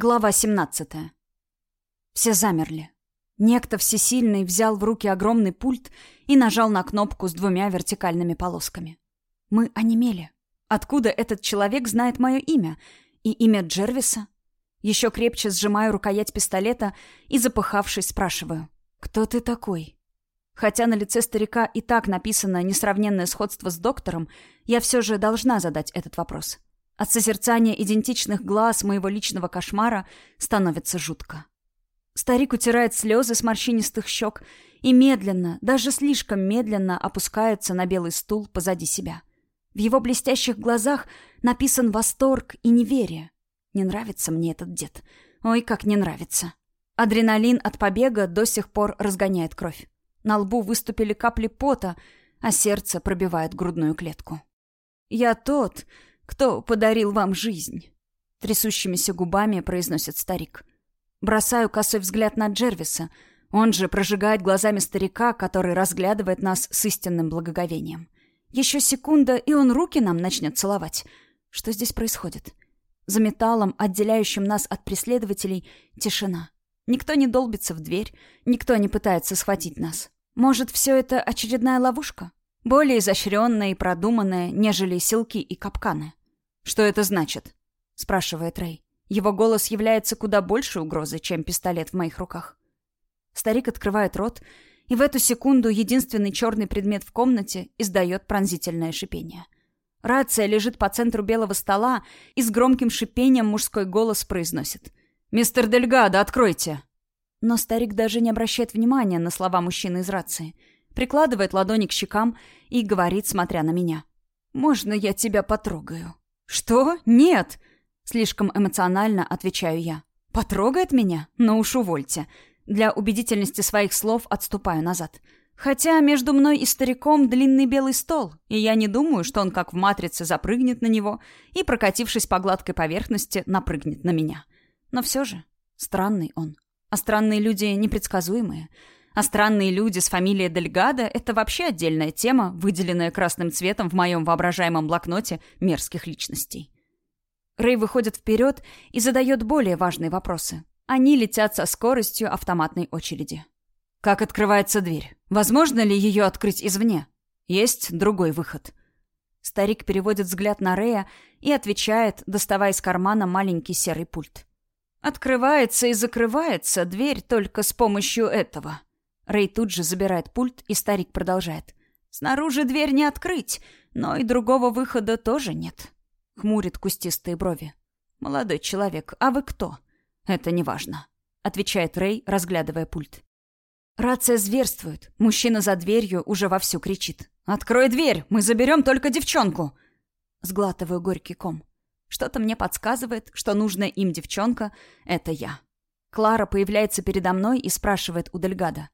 Глава 17. Все замерли. Некто всесильный взял в руки огромный пульт и нажал на кнопку с двумя вертикальными полосками. Мы онемели. Откуда этот человек знает мое имя? И имя Джервиса? Еще крепче сжимаю рукоять пистолета и, запыхавшись, спрашиваю. «Кто ты такой?» Хотя на лице старика и так написано несравненное сходство с доктором, я все же должна задать этот вопрос. От созерцания идентичных глаз моего личного кошмара становится жутко. Старик утирает слезы с морщинистых щек и медленно, даже слишком медленно опускается на белый стул позади себя. В его блестящих глазах написан восторг и неверие. Не нравится мне этот дед. Ой, как не нравится. Адреналин от побега до сих пор разгоняет кровь. На лбу выступили капли пота, а сердце пробивает грудную клетку. «Я тот, кто подарил вам жизнь?» Трясущимися губами произносит старик. Бросаю косой взгляд на Джервиса. Он же прожигает глазами старика, который разглядывает нас с истинным благоговением. Еще секунда, и он руки нам начнет целовать. Что здесь происходит? За металлом, отделяющим нас от преследователей, тишина. Никто не долбится в дверь, никто не пытается схватить нас. Может, все это очередная ловушка? Более изощренная и продуманная, нежели силки и капканы. «Что это значит?» — спрашивает Рэй. Его голос является куда больше угрозой, чем пистолет в моих руках. Старик открывает рот, и в эту секунду единственный черный предмет в комнате издает пронзительное шипение. Рация лежит по центру белого стола, и с громким шипением мужской голос произносит. «Мистер Дельгадо, откройте!» Но старик даже не обращает внимания на слова мужчины из рации. Прикладывает ладони к щекам и говорит, смотря на меня. «Можно я тебя потрогаю?» «Что? Нет!» Слишком эмоционально отвечаю я. «Потрогает меня? Ну уж увольте». Для убедительности своих слов отступаю назад. Хотя между мной и стариком длинный белый стол, и я не думаю, что он как в «Матрице» запрыгнет на него и, прокатившись по гладкой поверхности, напрыгнет на меня. Но все же странный он. А странные люди непредсказуемые. А странные люди с фамилией Дельгадо — это вообще отдельная тема, выделенная красным цветом в моем воображаемом блокноте мерзких личностей. Рэй выходит вперед и задает более важные вопросы. Они летят со скоростью автоматной очереди. Как открывается дверь? Возможно ли ее открыть извне? Есть другой выход. Старик переводит взгляд на Рэя и отвечает, доставая из кармана маленький серый пульт. Открывается и закрывается дверь только с помощью этого. Рэй тут же забирает пульт, и старик продолжает. «Снаружи дверь не открыть, но и другого выхода тоже нет». Хмурит кустистые брови. «Молодой человек, а вы кто?» «Это неважно», — отвечает Рэй, разглядывая пульт. Рация зверствует. Мужчина за дверью уже вовсю кричит. «Открой дверь! Мы заберем только девчонку!» Сглатываю горький ком. Что-то мне подсказывает, что нужная им девчонка — это я. Клара появляется передо мной и спрашивает у Дельгада.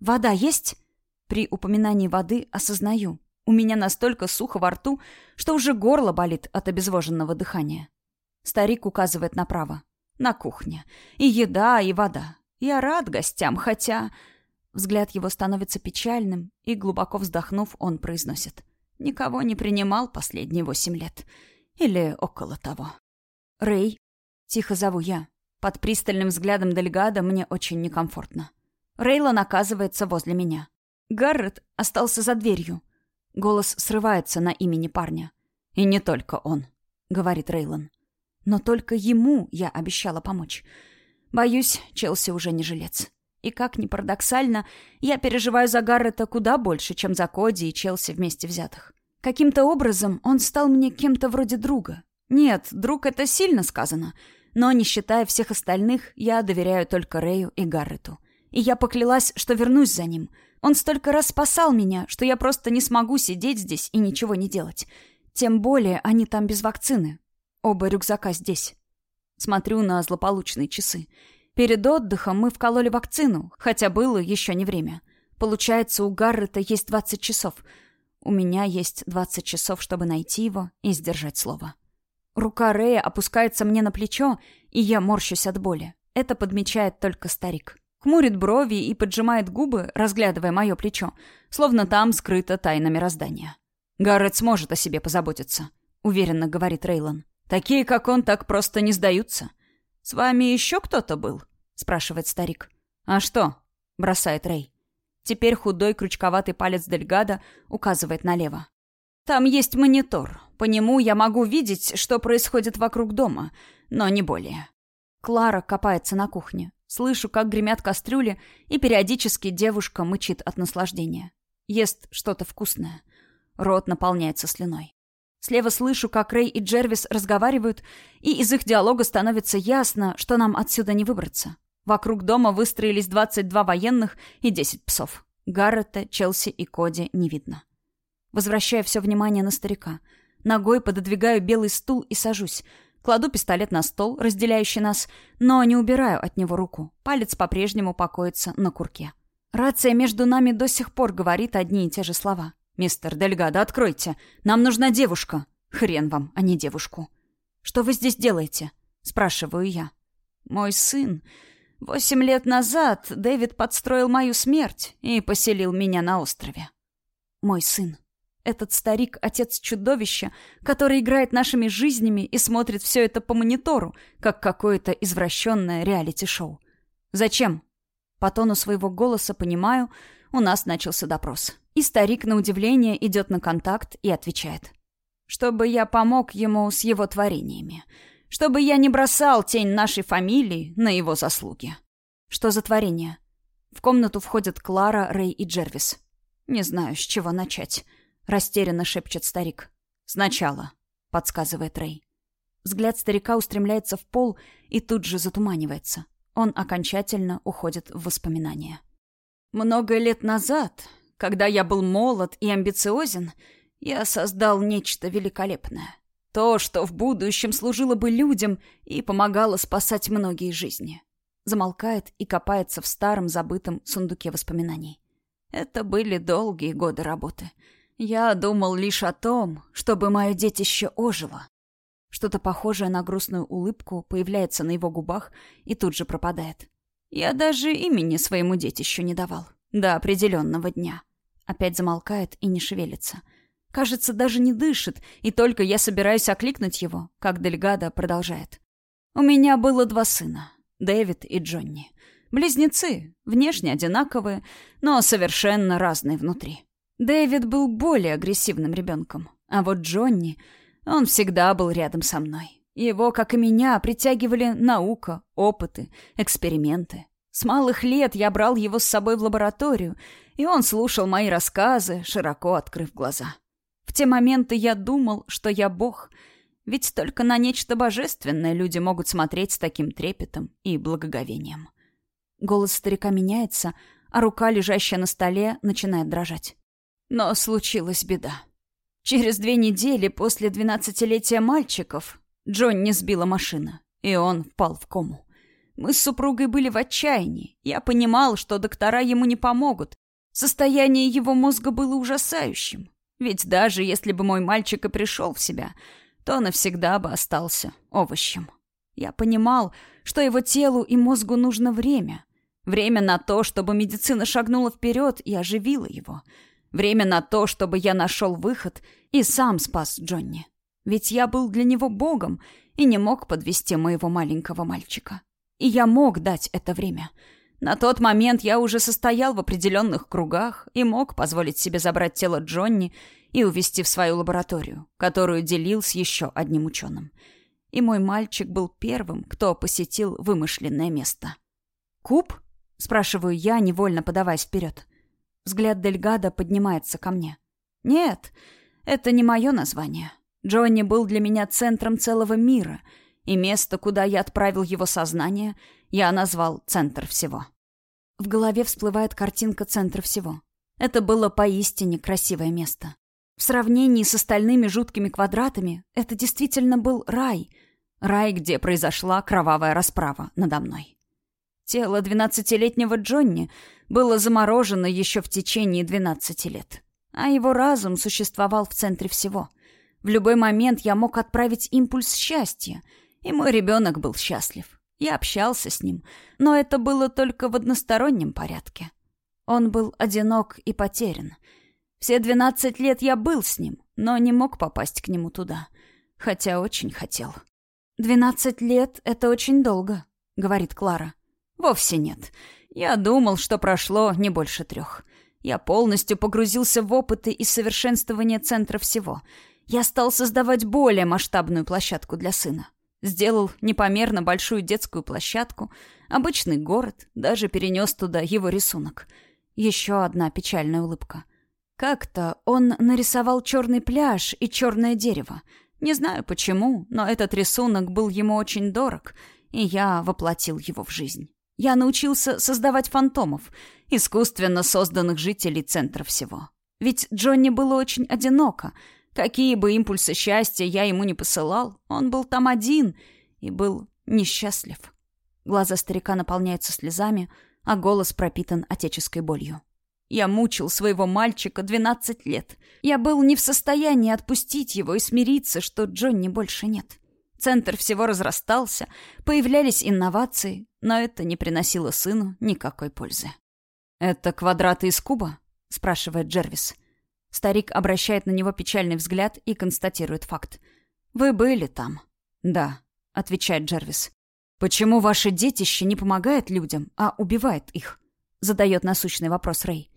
«Вода есть?» При упоминании воды осознаю. У меня настолько сухо во рту, что уже горло болит от обезвоженного дыхания. Старик указывает направо. На кухне. И еда, и вода. Я рад гостям, хотя... Взгляд его становится печальным, и, глубоко вздохнув, он произносит. Никого не принимал последние восемь лет. Или около того. «Рэй», — тихо зову я. Под пристальным взглядом Дельгада мне очень некомфортно. Рейлон оказывается возле меня. Гаррет остался за дверью. Голос срывается на имени парня. «И не только он», — говорит Рейлон. «Но только ему я обещала помочь. Боюсь, Челси уже не жилец. И как ни парадоксально, я переживаю за Гаррета куда больше, чем за Коди и Челси вместе взятых. Каким-то образом он стал мне кем-то вроде друга. Нет, друг — это сильно сказано. Но, не считая всех остальных, я доверяю только Рэю и Гаррету и я поклялась, что вернусь за ним. Он столько раз спасал меня, что я просто не смогу сидеть здесь и ничего не делать. Тем более они там без вакцины. Оба рюкзака здесь. Смотрю на злополучные часы. Перед отдыхом мы вкололи вакцину, хотя было еще не время. Получается, у Гаррета есть 20 часов. У меня есть 20 часов, чтобы найти его и сдержать слово. Рука Рэя опускается мне на плечо, и я морщусь от боли. Это подмечает только старик. Хмурит брови и поджимает губы, разглядывая мое плечо, словно там скрыта тайна мироздания. «Гаррет сможет о себе позаботиться», — уверенно говорит Рейлон. «Такие, как он, так просто не сдаются». «С вами еще кто-то был?» — спрашивает старик. «А что?» — бросает Рэй. Теперь худой крючковатый палец Дельгада указывает налево. «Там есть монитор. По нему я могу видеть, что происходит вокруг дома, но не более». Клара копается на кухне. Слышу, как гремят кастрюли, и периодически девушка мычит от наслаждения. Ест что-то вкусное. Рот наполняется слюной. Слева слышу, как Рэй и Джервис разговаривают, и из их диалога становится ясно, что нам отсюда не выбраться. Вокруг дома выстроились 22 военных и 10 псов. Гаррета, Челси и Коди не видно. Возвращаю все внимание на старика. Ногой пододвигаю белый стул и сажусь. Кладу пистолет на стол, разделяющий нас, но не убираю от него руку. Палец по-прежнему покоится на курке. Рация между нами до сих пор говорит одни и те же слова. «Мистер Дельгадо, откройте! Нам нужна девушка!» «Хрен вам, а не девушку!» «Что вы здесь делаете?» — спрашиваю я. «Мой сын...» Восемь лет назад Дэвид подстроил мою смерть и поселил меня на острове. Мой сын. Этот старик — отец чудовища, который играет нашими жизнями и смотрит все это по монитору, как какое-то извращенное реалити-шоу. Зачем? По тону своего голоса понимаю, у нас начался допрос. И старик, на удивление, идет на контакт и отвечает. Чтобы я помог ему с его творениями чтобы я не бросал тень нашей фамилии на его заслуги. Что за творение? В комнату входят Клара, Рэй и Джервис. Не знаю, с чего начать. Растерянно шепчет старик. Сначала, подсказывает Рэй. Взгляд старика устремляется в пол и тут же затуманивается. Он окончательно уходит в воспоминания. Много лет назад, когда я был молод и амбициозен, я создал нечто великолепное. То, что в будущем служило бы людям и помогало спасать многие жизни. Замолкает и копается в старом забытом сундуке воспоминаний. Это были долгие годы работы. Я думал лишь о том, чтобы мое детище ожило. Что-то похожее на грустную улыбку появляется на его губах и тут же пропадает. Я даже имени своему детищу не давал. До определенного дня. Опять замолкает и не шевелится. — Кажется, даже не дышит, и только я собираюсь окликнуть его, как Дельгада продолжает. У меня было два сына, Дэвид и Джонни. Близнецы, внешне одинаковые, но совершенно разные внутри. Дэвид был более агрессивным ребенком, а вот Джонни, он всегда был рядом со мной. Его, как и меня, притягивали наука, опыты, эксперименты. С малых лет я брал его с собой в лабораторию, и он слушал мои рассказы, широко открыв глаза. В те моменты я думал, что я бог, ведь только на нечто божественное люди могут смотреть с таким трепетом и благоговением. Голос старика меняется, а рука, лежащая на столе, начинает дрожать. Но случилась беда. Через две недели после двенадцатилетия мальчиков Джонни сбила машина, и он впал в кому. Мы с супругой были в отчаянии. Я понимал, что доктора ему не помогут. Состояние его мозга было ужасающим. Ведь даже если бы мой мальчик и пришел в себя, то навсегда бы остался овощем. Я понимал, что его телу и мозгу нужно время. Время на то, чтобы медицина шагнула вперед и оживила его. Время на то, чтобы я нашел выход и сам спас Джонни. Ведь я был для него богом и не мог подвести моего маленького мальчика. И я мог дать это время — на тот момент я уже состоял в определенных кругах и мог позволить себе забрать тело Джонни и увезти в свою лабораторию, которую делил с еще одним ученым. И мой мальчик был первым, кто посетил вымышленное место. «Куб?» — спрашиваю я, невольно подаваясь вперед. Взгляд Дельгада поднимается ко мне. «Нет, это не мое название. Джонни был для меня центром целого мира — и место, куда я отправил его сознание, я назвал «центр всего». В голове всплывает картинка центра всего. Это было поистине красивое место. В сравнении с остальными жуткими квадратами это действительно был рай. Рай, где произошла кровавая расправа надо мной. Тело двенадцатилетнего Джонни было заморожено еще в течение двенадцати лет. А его разум существовал в центре всего. В любой момент я мог отправить импульс счастья — и мой ребенок был счастлив. Я общался с ним, но это было только в одностороннем порядке. Он был одинок и потерян. Все двенадцать лет я был с ним, но не мог попасть к нему туда, хотя очень хотел. «Двенадцать лет — это очень долго», — говорит Клара. «Вовсе нет. Я думал, что прошло не больше трех. Я полностью погрузился в опыты и совершенствование центра всего. Я стал создавать более масштабную площадку для сына. Сделал непомерно большую детскую площадку, обычный город, даже перенес туда его рисунок. Еще одна печальная улыбка. Как-то он нарисовал черный пляж и черное дерево. Не знаю почему, но этот рисунок был ему очень дорог, и я воплотил его в жизнь. Я научился создавать фантомов, искусственно созданных жителей центра всего. Ведь Джонни было очень одиноко. Какие бы импульсы счастья я ему не посылал, он был там один и был несчастлив. Глаза старика наполняются слезами, а голос пропитан отеческой болью. Я мучил своего мальчика 12 лет. Я был не в состоянии отпустить его и смириться, что Джонни больше нет. Центр всего разрастался, появлялись инновации, но это не приносило сыну никакой пользы. «Это квадраты из куба?» — спрашивает Джервис. Старик обращает на него печальный взгляд и констатирует факт. «Вы были там?» «Да», — отвечает Джервис. «Почему ваше детище не помогает людям, а убивает их?» — задает насущный вопрос Рэй.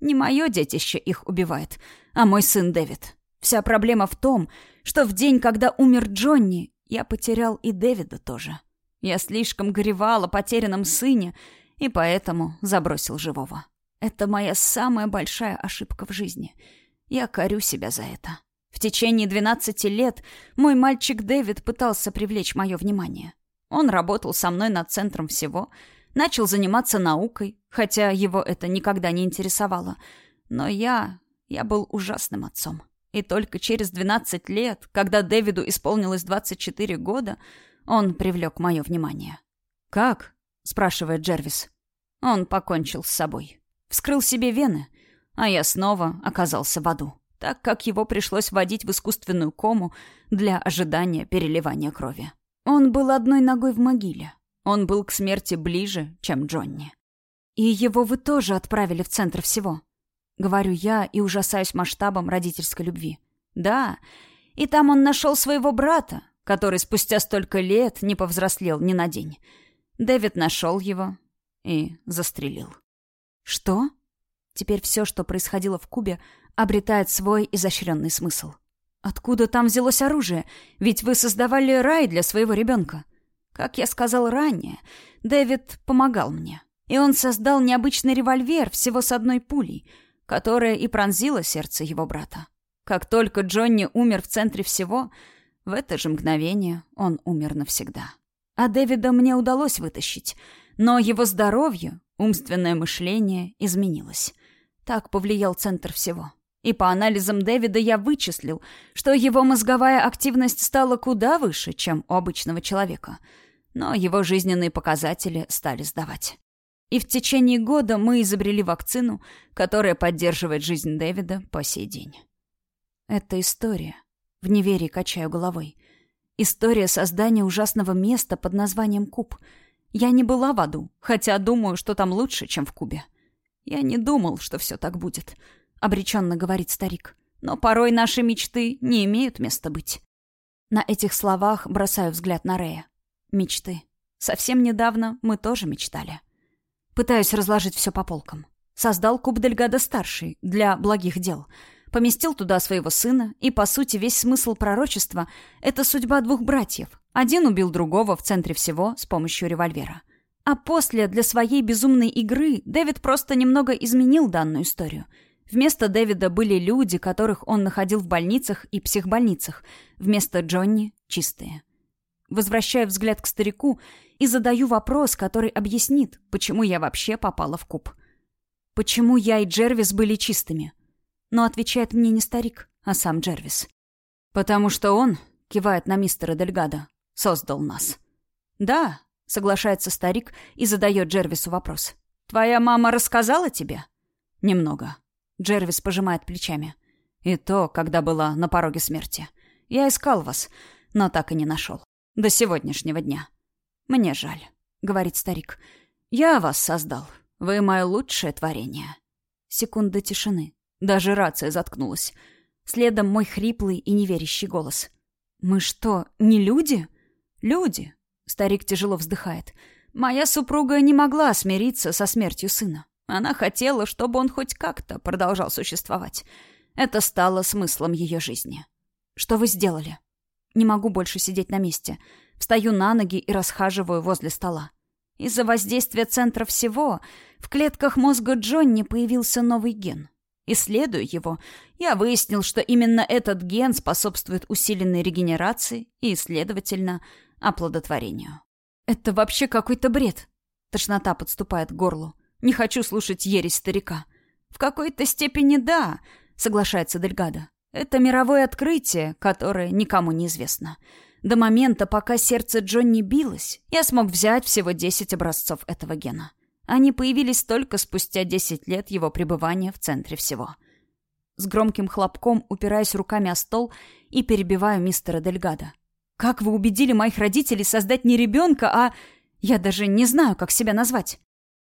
Не мое детище их убивает, а мой сын Дэвид. Вся проблема в том, что в день, когда умер Джонни, я потерял и Дэвида тоже. Я слишком горевал о потерянном сыне и поэтому забросил живого. Это моя самая большая ошибка в жизни. Я корю себя за это. В течение 12 лет мой мальчик Дэвид пытался привлечь мое внимание. Он работал со мной над центром всего — начал заниматься наукой, хотя его это никогда не интересовало. Но я... я был ужасным отцом. И только через 12 лет, когда Дэвиду исполнилось 24 года, он привлек мое внимание. «Как?» — спрашивает Джервис. Он покончил с собой. Вскрыл себе вены, а я снова оказался в аду, так как его пришлось вводить в искусственную кому для ожидания переливания крови. Он был одной ногой в могиле, он был к смерти ближе, чем Джонни. И его вы тоже отправили в центр всего. Говорю я и ужасаюсь масштабом родительской любви. Да, и там он нашел своего брата, который спустя столько лет не повзрослел ни на день. Дэвид нашел его и застрелил. Что? Теперь все, что происходило в Кубе, обретает свой изощренный смысл. Откуда там взялось оружие? Ведь вы создавали рай для своего ребенка. Как я сказал ранее, Дэвид помогал мне. И он создал необычный револьвер всего с одной пулей, которая и пронзила сердце его брата. Как только Джонни умер в центре всего, в это же мгновение он умер навсегда. А Дэвида мне удалось вытащить, но его здоровье, умственное мышление изменилось. Так повлиял центр всего. И по анализам Дэвида я вычислил, что его мозговая активность стала куда выше, чем у обычного человека. Но его жизненные показатели стали сдавать. И в течение года мы изобрели вакцину, которая поддерживает жизнь Дэвида по сей день. Это история. В неверии качаю головой. История создания ужасного места под названием Куб. Я не была в аду, хотя думаю, что там лучше, чем в Кубе. Я не думал, что все так будет. — обреченно говорит старик. «Но порой наши мечты не имеют места быть». На этих словах бросаю взгляд на Рея. Мечты. Совсем недавно мы тоже мечтали. Пытаюсь разложить все по полкам. Создал куб Дельгада-старший для благих дел. Поместил туда своего сына, и, по сути, весь смысл пророчества — это судьба двух братьев. Один убил другого в центре всего с помощью револьвера. А после, для своей безумной игры, Дэвид просто немного изменил данную историю — Вместо Дэвида были люди, которых он находил в больницах и психбольницах. Вместо Джонни — чистые. Возвращаю взгляд к старику и задаю вопрос, который объяснит, почему я вообще попала в куб. Почему я и Джервис были чистыми? Но отвечает мне не старик, а сам Джервис. «Потому что он», — кивает на мистера Дельгадо, — «создал нас». «Да», — соглашается старик и задает Джервису вопрос. «Твоя мама рассказала тебе?» «Немного», Джервис пожимает плечами. И то, когда была на пороге смерти. Я искал вас, но так и не нашел. До сегодняшнего дня. Мне жаль, говорит старик. Я вас создал. Вы мое лучшее творение. Секунда тишины. Даже рация заткнулась. Следом мой хриплый и неверящий голос. Мы что, не люди? Люди. Старик тяжело вздыхает. Моя супруга не могла смириться со смертью сына. Она хотела, чтобы он хоть как-то продолжал существовать. Это стало смыслом ее жизни. Что вы сделали? Не могу больше сидеть на месте. Встаю на ноги и расхаживаю возле стола. Из-за воздействия центра всего в клетках мозга Джонни появился новый ген. Исследуя его, я выяснил, что именно этот ген способствует усиленной регенерации и, следовательно, оплодотворению. Это вообще какой-то бред. Тошнота подступает к горлу. Не хочу слушать ересь старика. В какой-то степени да, соглашается Дельгадо. Это мировое открытие, которое никому не известно. До момента, пока сердце Джонни билось, я смог взять всего 10 образцов этого гена. Они появились только спустя 10 лет его пребывания в центре всего. С громким хлопком упираясь руками о стол и перебиваю мистера Дельгадо. «Как вы убедили моих родителей создать не ребенка, а... Я даже не знаю, как себя назвать.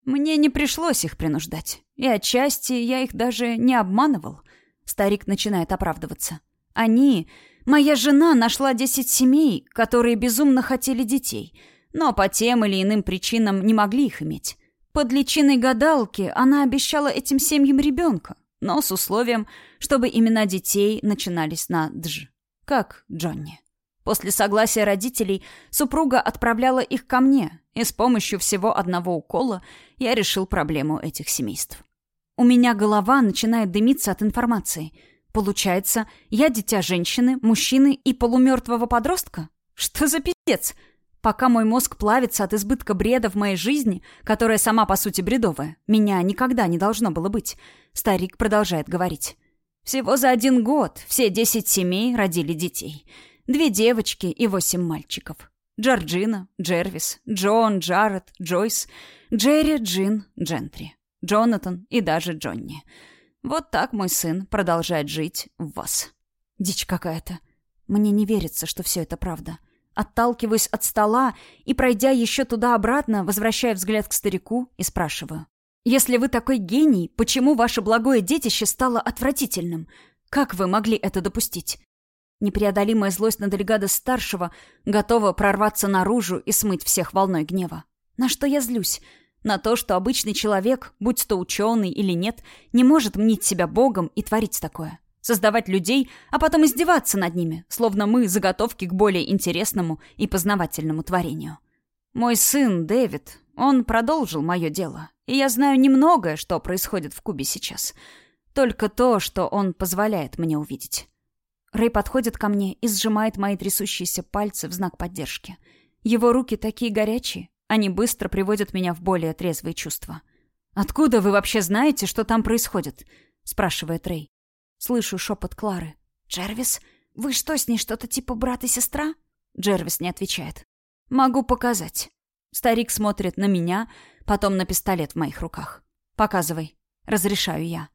Мне не пришлось их принуждать. И отчасти я их даже не обманывал. Старик начинает оправдываться. Они... Моя жена нашла десять семей, которые безумно хотели детей, но по тем или иным причинам не могли их иметь. Под личиной гадалки она обещала этим семьям ребенка, но с условием, чтобы имена детей начинались на «дж», как Джонни. После согласия родителей супруга отправляла их ко мне, и с помощью всего одного укола я решил проблему этих семейств. У меня голова начинает дымиться от информации. Получается, я дитя женщины, мужчины и полумертвого подростка? Что за пиздец? Пока мой мозг плавится от избытка бреда в моей жизни, которая сама по сути бредовая, меня никогда не должно было быть, старик продолжает говорить. Всего за один год все десять семей родили детей — Две девочки и восемь мальчиков. Джорджина, Джервис, Джон, Джаред, Джойс, Джерри, Джин, Джентри, Джонатан и даже Джонни. Вот так мой сын продолжает жить в вас. Дичь какая-то. Мне не верится, что все это правда. Отталкиваюсь от стола и, пройдя еще туда-обратно, возвращаю взгляд к старику и спрашиваю. «Если вы такой гений, почему ваше благое детище стало отвратительным? Как вы могли это допустить? Непреодолимая злость на Дельгада-старшего готова прорваться наружу и смыть всех волной гнева. На что я злюсь? На то, что обычный человек, будь то ученый или нет, не может мнить себя богом и творить такое. Создавать людей, а потом издеваться над ними, словно мы заготовки к более интересному и познавательному творению. Мой сын, Дэвид, он продолжил мое дело, и я знаю немногое, что происходит в Кубе сейчас. Только то, что он позволяет мне увидеть. Рэй подходит ко мне и сжимает мои трясущиеся пальцы в знак поддержки. Его руки такие горячие, они быстро приводят меня в более трезвые чувства. «Откуда вы вообще знаете, что там происходит?» — спрашивает Рэй. Слышу шепот Клары. «Джервис, вы что, с ней что-то типа брат и сестра?» Джервис не отвечает. «Могу показать». Старик смотрит на меня, потом на пистолет в моих руках. «Показывай». Разрешаю я.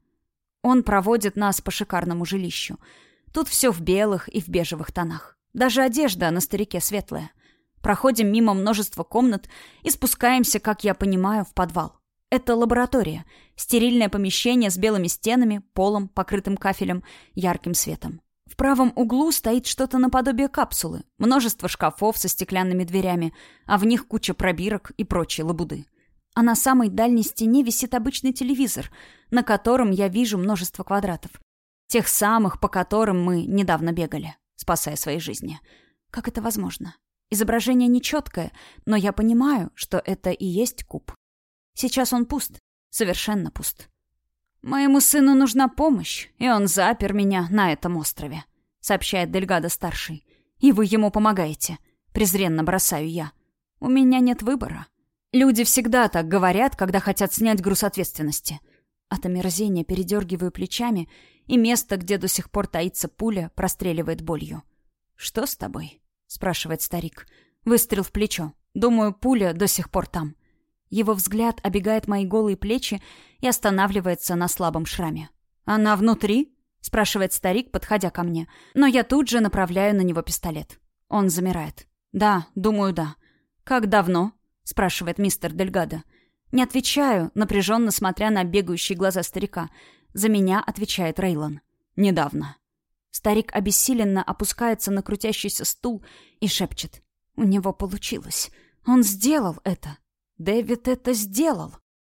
Он проводит нас по шикарному жилищу — Тут все в белых и в бежевых тонах. Даже одежда на старике светлая. Проходим мимо множества комнат и спускаемся, как я понимаю, в подвал. Это лаборатория. Стерильное помещение с белыми стенами, полом, покрытым кафелем, ярким светом. В правом углу стоит что-то наподобие капсулы. Множество шкафов со стеклянными дверями, а в них куча пробирок и прочей лабуды. А на самой дальней стене висит обычный телевизор, на котором я вижу множество квадратов. Тех самых, по которым мы недавно бегали, спасая свои жизни. Как это возможно? Изображение нечеткое, но я понимаю, что это и есть куб. Сейчас он пуст, совершенно пуст. «Моему сыну нужна помощь, и он запер меня на этом острове», — сообщает Дельгадо-старший. «И вы ему помогаете», — презренно бросаю я. «У меня нет выбора. Люди всегда так говорят, когда хотят снять груз ответственности». От омерзения передергиваю плечами и место, где до сих пор таится пуля, простреливает болью. «Что с тобой?» — спрашивает старик. Выстрел в плечо. Думаю, пуля до сих пор там. Его взгляд обегает мои голые плечи и останавливается на слабом шраме. «Она внутри?» — спрашивает старик, подходя ко мне. Но я тут же направляю на него пистолет. Он замирает. «Да, думаю, да». «Как давно?» — спрашивает мистер Дельгадо. Не отвечаю, напряженно смотря на бегающие глаза старика. За меня отвечает Рейлон. Недавно. Старик обессиленно опускается на крутящийся стул и шепчет. У него получилось. Он сделал это. Дэвид это сделал.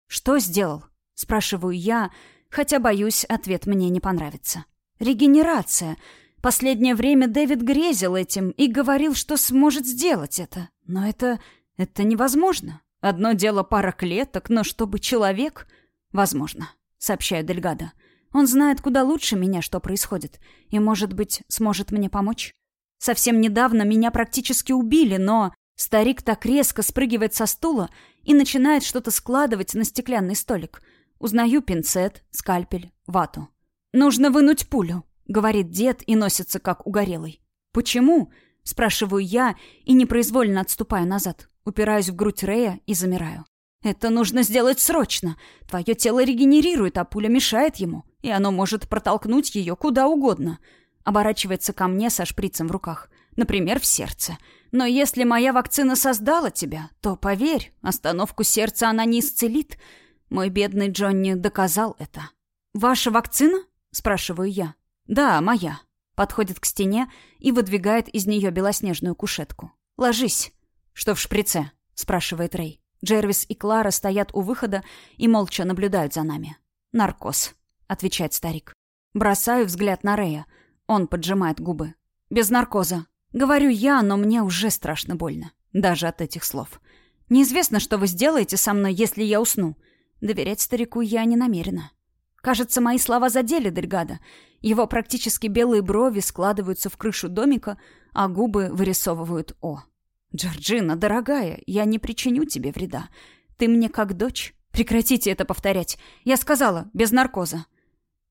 Что сделал? Спрашиваю я, хотя, боюсь, ответ мне не понравится. Регенерация. Последнее время Дэвид грезил этим и говорил, что сможет сделать это. Но это... это невозможно. Одно дело пара клеток, но чтобы человек... Возможно, сообщаю Дельгадо. Он знает куда лучше меня, что происходит, и, может быть, сможет мне помочь. Совсем недавно меня практически убили, но старик так резко спрыгивает со стула и начинает что-то складывать на стеклянный столик. Узнаю пинцет, скальпель, вату. «Нужно вынуть пулю», — говорит дед и носится как угорелый. «Почему?» — спрашиваю я и непроизвольно отступаю назад. Упираюсь в грудь Рея и замираю. «Это нужно сделать срочно. Твое тело регенерирует, а пуля мешает ему и оно может протолкнуть ее куда угодно. Оборачивается ко мне со шприцем в руках. Например, в сердце. Но если моя вакцина создала тебя, то, поверь, остановку сердца она не исцелит. Мой бедный Джонни доказал это. «Ваша вакцина?» — спрашиваю я. «Да, моя». Подходит к стене и выдвигает из нее белоснежную кушетку. «Ложись». «Что в шприце?» — спрашивает Рэй. Джервис и Клара стоят у выхода и молча наблюдают за нами. «Наркоз», — отвечает старик. Бросаю взгляд на Рея. Он поджимает губы. «Без наркоза». Говорю я, но мне уже страшно больно. Даже от этих слов. Неизвестно, что вы сделаете со мной, если я усну. Доверять старику я не намерена. Кажется, мои слова задели Дельгада. Его практически белые брови складываются в крышу домика, а губы вырисовывают «О». «Джорджина, дорогая, я не причиню тебе вреда. Ты мне как дочь. Прекратите это повторять. Я сказала, без наркоза».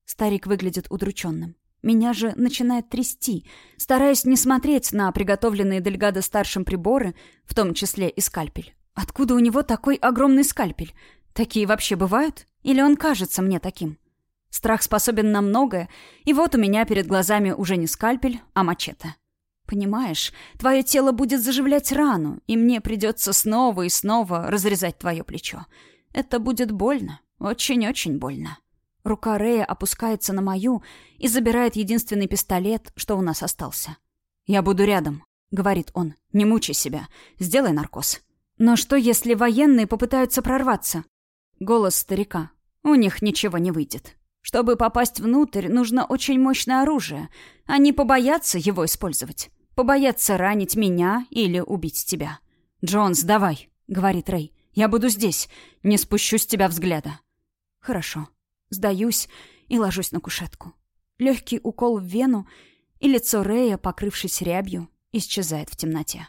Старик выглядит удрученным. Меня же начинает трясти. Стараюсь не смотреть на приготовленные Дельгадо старшим приборы, в том числе и скальпель. Откуда у него такой огромный скальпель? Такие вообще бывают? Или он кажется мне таким? Страх способен на многое, и вот у меня перед глазами уже не скальпель, а мачете. Понимаешь, твое тело будет заживлять рану, и мне придется снова и снова разрезать твое плечо. Это будет больно, очень-очень больно. Рука Рея опускается на мою и забирает единственный пистолет, что у нас остался. «Я буду рядом», — говорит он. «Не мучай себя. Сделай наркоз». «Но что, если военные попытаются прорваться?» Голос старика. «У них ничего не выйдет. Чтобы попасть внутрь, нужно очень мощное оружие. Они побоятся его использовать. Побоятся ранить меня или убить тебя». «Джонс, давай», — говорит Рэй. «Я буду здесь. Не спущу с тебя взгляда». «Хорошо». Сдаюсь и ложусь на кушетку. Легкий укол в вену, и лицо Рея, покрывшись рябью, исчезает в темноте.